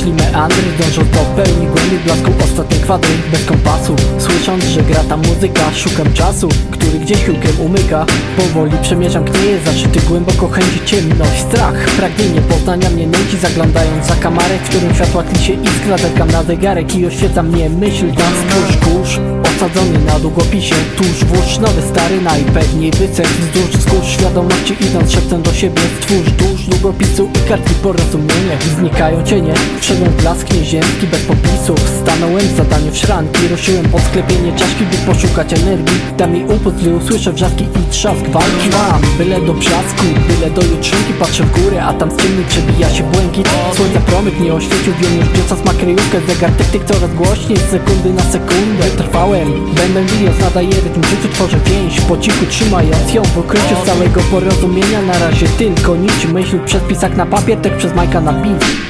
Dążąc do pełni głębi blasku. Ostatniej kwadry Bez kompasu, słysząc, że gra ta muzyka Szukam czasu, który gdzieś chyłkiem umyka. Powoli przemierzam knieje, zaszyty głęboko chęci ciemność Strach, pragnienie poznania mnie nęci Zaglądając za kamarek, w którym światła tli się iskra. Zerkam na zegarek i oświeca mnie myśl. Tam skórz, kurz, osadzony na długopisie. Tuż włóż nowy stary, najpewniej wycek Wzdłuż skórz świadomości idąc szeptem do siebie. Stwórz dusz długopisu i kartki porozumienia. Znikają cienie, wszedłem w las bez popisów Stanąłem w zadaniu w szranki. Ruszyłem pod sklepienie czaszki, by poszukać energii. Da mi upust, gdy usłyszę wrzaski i trzask walki. Mam byle do brzasku, byle do jutrzenki Patrzę w górę, a tam z ciemni przebija się błękit. Słońca promyk nie oświecił, wiem już gdzie czas ma kryjówkę. Zegar tyk tyk coraz głośniej, z sekundy na sekundę Trwałem, będę milion nadaje rytm życiu Tworzę więź, po cichu trzymając ją W ukryciu z całego porozumienia. Na razie tylko nici myśl przez pisak na papier, tak przez Majka na beat